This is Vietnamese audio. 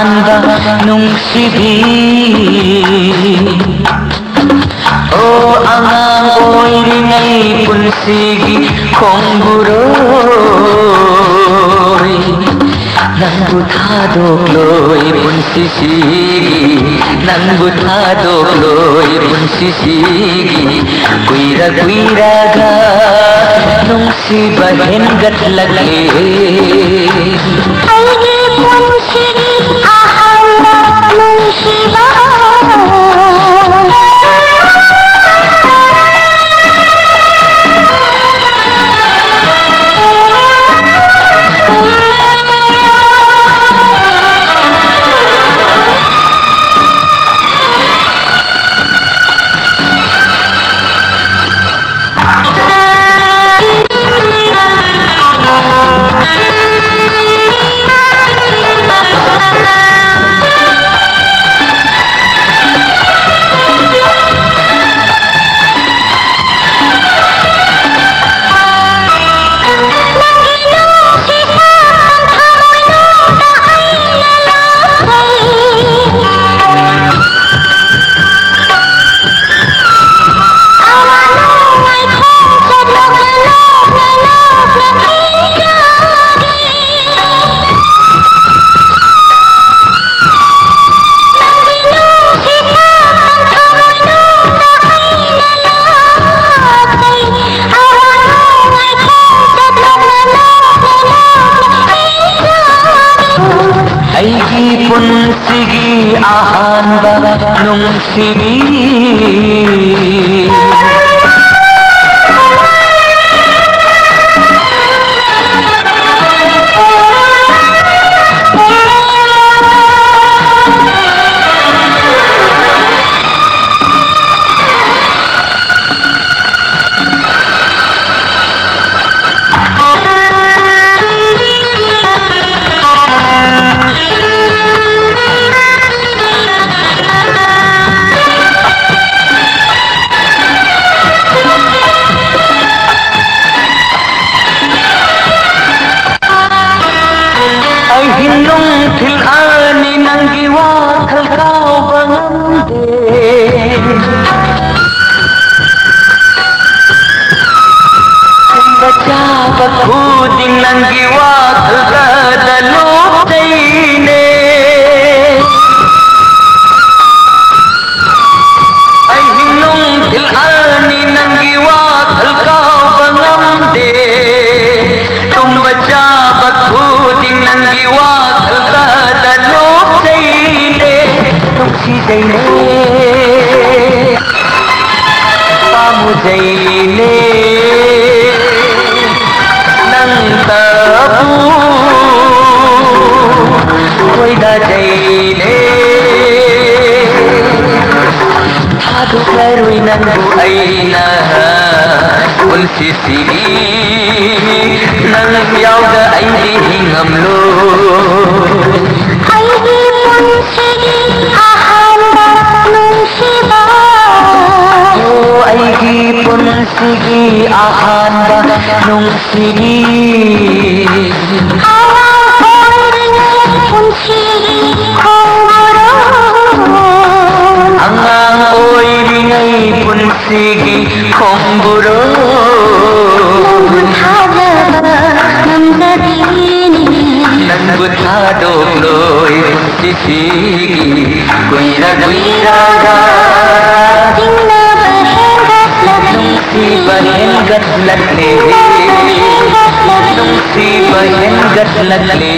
anda nungsibi O oh, anam oiringai pulsigi konguroi Nangu thadokloi punsisigi Nangu thadokloi punsisigi Kuira kuira ga nungsiba hengat lagi Ay nungsigi ahan ba nungsigi hinlung til ani nang giwa thal kau bangande kumbacha bakhu din nang giwa thal dalalu dày nê nắng tờ bu quay đã dày nê tha tu phải rồi nắng bu ấy na quân sĩ sĩ nắng giao đã anh đi ngầm luôn punsigi ahanda nung sigi Ang ang oy ringay punsigi kongburo Nangbutado loy punsisigi Kuira kuira लट ले नूसी बहन गत लट ले